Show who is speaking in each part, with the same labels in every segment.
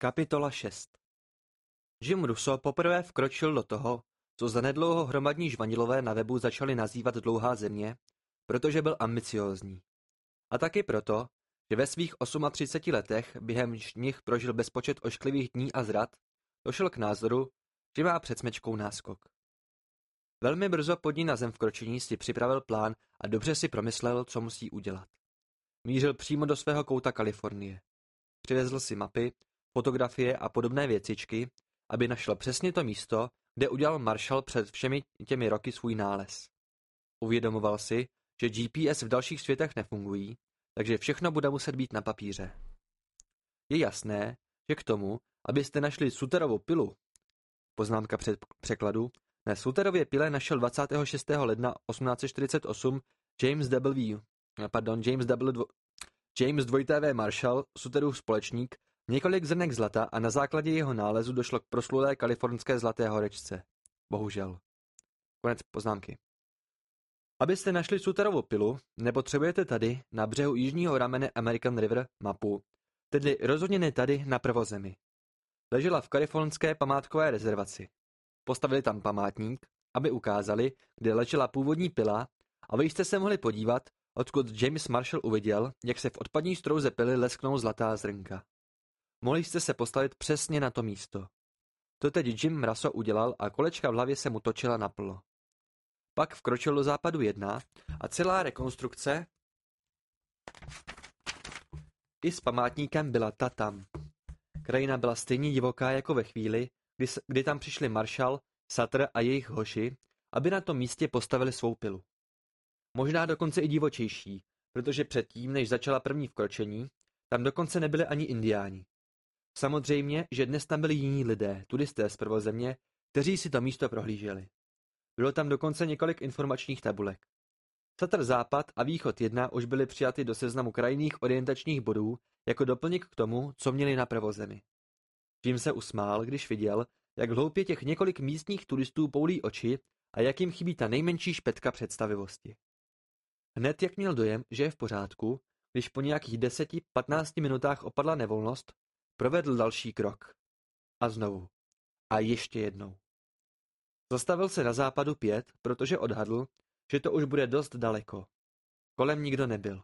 Speaker 1: Kapitola 6 Jim Russo poprvé vkročil do toho, co zanedlouho hromadní žvanilové na webu začali nazývat dlouhá země, protože byl ambiciózní. A taky proto, že ve svých 38 letech, během nich prožil bezpočet ošklivých dní a zrad, došel k názoru, že má před smečkou náskok. Velmi brzo pod ní na zem vkročení si připravil plán a dobře si promyslel, co musí udělat. Mířil přímo do svého kouta Kalifornie. Přivezl si mapy, fotografie a podobné věcičky, aby našel přesně to místo, kde udělal Marshall před všemi těmi roky svůj nález. Uvědomoval si, že GPS v dalších světech nefungují, takže všechno bude muset být na papíře. Je jasné, že k tomu, abyste našli Suterovou pilu, poznámka před překladu, na Suterově pile našel 26. ledna 1848 James W. Pardon, James W. James V. Marshall, Suterův společník, několik zrnek zlata a na základě jeho nálezu došlo k proslulé kalifornské zlaté horečce. Bohužel. Konec poznámky. Abyste našli Suterovu pilu, nepotřebujete tady, na břehu jižního ramene American River, mapu, tedy rozhodně ne tady na prvozemi. Ležela v kalifornské památkové rezervaci. Postavili tam památník, aby ukázali, kde ležela původní pila a vy jste se mohli podívat, odkud James Marshall uviděl, jak se v odpadní strouze pily lesknou zlatá zrnka. Mohli jste se postavit přesně na to místo. To teď Jim Mraso udělal a kolečka v hlavě se mu točila naplno. Pak vkročil do západu jedna a celá rekonstrukce i s památníkem byla ta tam. Krajina byla stejně divoká jako ve chvíli, kdy, kdy tam přišli Marshall, Sutter a jejich hoši, aby na tom místě postavili svou pilu. Možná dokonce i divočejší, protože předtím, než začala první vkročení, tam dokonce nebyli ani indiáni. Samozřejmě, že dnes tam byli jiní lidé, turisté z prvozemě, kteří si to místo prohlíželi. Bylo tam dokonce několik informačních tabulek. Satr Západ a Východ 1 už byly přijaty do seznamu krajných orientačních bodů jako doplněk k tomu, co měli na prvozemi. Jim se usmál, když viděl, jak hloupě těch několik místních turistů poulí oči a jak jim chybí ta nejmenší špetka představivosti. Hned jak měl dojem, že je v pořádku, když po nějakých deseti, patnácti minutách opadla nevolnost, provedl další krok. A znovu. A ještě jednou. Zastavil se na západu pět, protože odhadl, že to už bude dost daleko. Kolem nikdo nebyl.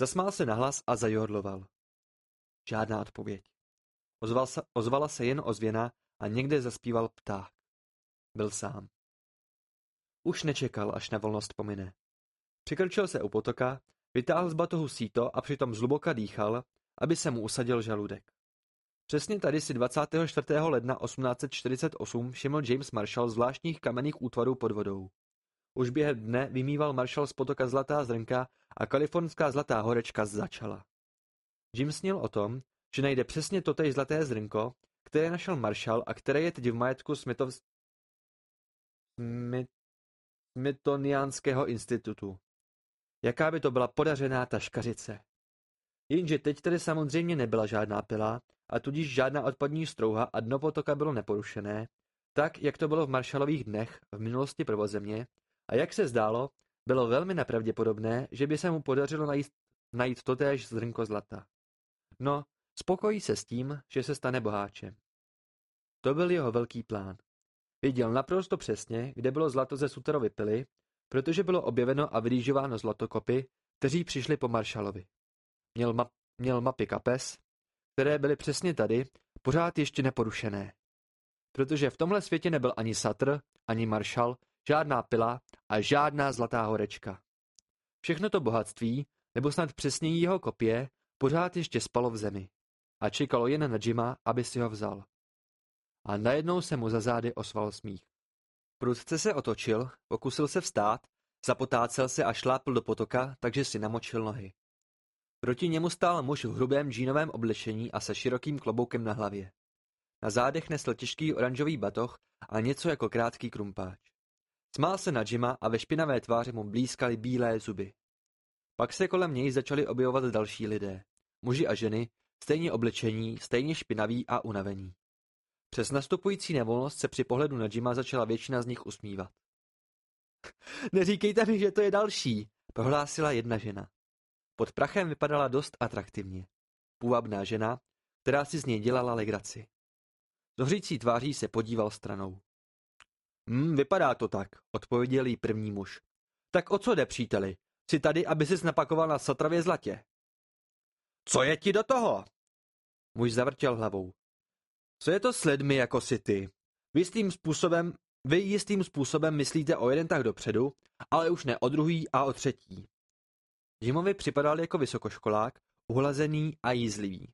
Speaker 1: Zasmál se nahlas a zajodloval. Žádná odpověď. Ozval se, ozvala se jen ozvěna a někde zaspíval pták. Byl sám. Už nečekal, až na volnost pomine. Přikrčil se u potoka, vytáhl z batohu síto a přitom zhluboka dýchal, aby se mu usadil žaludek. Přesně tady si 24. ledna 1848 všiml James Marshall zvláštních kamenných útvarů pod vodou. Už během dne vymýval Marshall z potoka zlatá zrnka a kalifornská zlatá horečka začala. Jim snil o tom, že najde přesně totéž zlaté zrnko, které našel Marshall a které je teď v majetku Smithov... Smith... Smithsonianského institutu. Jaká by to byla podařená taškařice. Jenže teď tady samozřejmě nebyla žádná pila, a tudíž žádná odpadní strouha a dno potoka bylo neporušené, tak, jak to bylo v Marshallových dnech v minulosti prvozemě, a jak se zdálo, bylo velmi nepravděpodobné, že by se mu podařilo najít, najít totéž zrnko zlata. No, spokojí se s tím, že se stane boháčem. To byl jeho velký plán. Viděl naprosto přesně, kde bylo zlato ze Suterovy pily, protože bylo objeveno a vyrýžováno zlatokopy, kteří přišli po Marshallovi. Měl, map, měl mapy kapes, které byly přesně tady, pořád ještě neporušené. Protože v tomhle světě nebyl ani Satr, ani Marshall, žádná pila a žádná zlatá horečka. Všechno to bohatství, nebo snad přesněji jeho kopie, pořád ještě spalo v zemi a čekalo jen na Jima, aby si ho vzal. A najednou se mu za zády osval smích. Prudce se otočil, pokusil se vstát, zapotácel se a šlápl do potoka, takže si namočil nohy. Proti němu stál muž v hrubém džínovém oblečení a se širokým kloboukem na hlavě. Na zádech nesl těžký oranžový batoh a něco jako krátký krumpáč. Smál se na Jima a ve špinavé tváři mu blízkaly bílé zuby. Pak se kolem něj začali objevovat další lidé. Muži a ženy, stejně oblečení, stejně špinaví a unavení. Přes nastupující nevolnost se při pohledu na Jima začala většina z nich usmívat. Neříkejte mi, že to je další, prohlásila jedna žena. Pod prachem vypadala dost atraktivně. Půvabná žena, která si z něj dělala legraci. Zohřící tváří se podíval stranou. Hm, vypadá to tak, odpověděl jí první muž. Tak o co jde, příteli? Jsi tady, aby sis napakoval na satravě zlatě. Co je ti do toho? Muž zavrtěl hlavou. Co je to s lidmi jako si ty? Vy jistým způsobem, vy jistým způsobem myslíte o jeden tak dopředu, ale už ne o druhý a o třetí. Jimovi připadal jako vysokoškolák, uhlazený a jízlivý.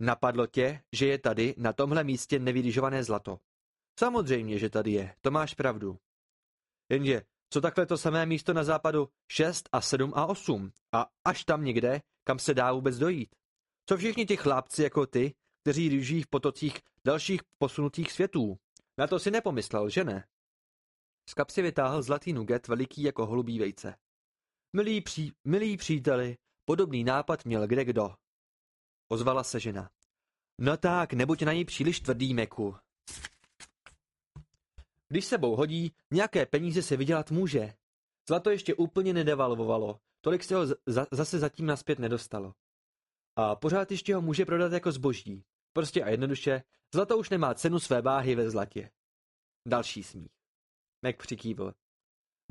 Speaker 1: Napadlo tě, že je tady na tomhle místě nevydižované zlato. Samozřejmě, že tady je, to máš pravdu. Jenže, co takhle to samé místo na západu 6 a 7 a 8 a až tam někde, kam se dá vůbec dojít? Co všichni ti chlápci jako ty, kteří rýží v potocích dalších posunutých světů? Na to si nepomyslel, že ne? Z kapsy vytáhl zlatý nuget veliký jako holubí vejce. Milí, pří, milí příteli, podobný nápad měl kde kdo. Ozvala se žena. No tak, nebuď na ní příliš tvrdý, Meku. Když sebou hodí, nějaké peníze se vydělat může. Zlato ještě úplně nedevalvovalo, tolik se ho za, zase zatím naspět nedostalo. A pořád ještě ho může prodat jako zboží. Prostě a jednoduše, zlato už nemá cenu své váhy ve zlatě. Další smích. Mac přikývl.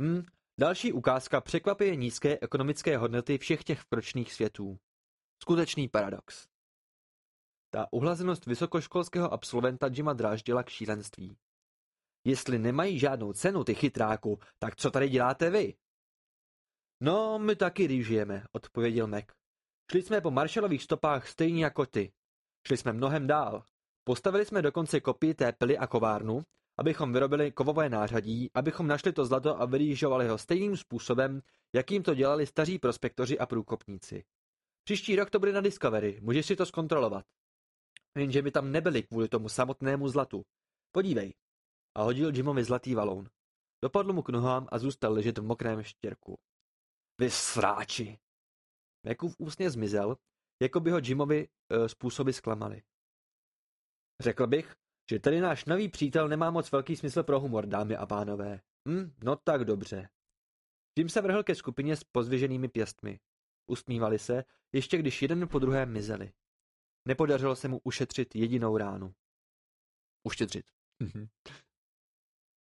Speaker 1: Hm, další ukázka překvapuje nízké ekonomické hodnoty všech těch vkročných světů. Skutečný paradox. Ta uhlazenost vysokoškolského absolventa Jima dráždila k šílenství. Jestli nemají žádnou cenu ty chytráku, tak co tady děláte vy? No, my taky rýžujeme, odpověděl Mac. Šli jsme po Marshallových stopách stejně jako ty. Šli jsme mnohem dál. Postavili jsme dokonce kopii té pily a kovárnu, abychom vyrobili kovové nářadí, abychom našli to zlato a vyrýžovali ho stejným způsobem, jakým to dělali staří prospektoři a průkopníci. Příští rok to bude na Discovery, můžeš si to zkontrolovat. Jenže my tam nebyli kvůli tomu samotnému zlatu. Podívej. A hodil Jimovi zlatý valoun. Dopadl mu k nohám a zůstal ležet v mokrém štěrku. Vy sráči! Mekův úsně zmizel, jako by ho Jimovi e, způsoby zklamali. Řekl bych, že tady náš nový přítel nemá moc velký smysl pro humor, dámy a pánové. Hm, no tak dobře. Jim se vrhl ke skupině s pozvěženými pěstmi. Usmívali se, ještě když jeden po druhém mizeli. Nepodařilo se mu ušetřit jedinou ránu. Ušetřit.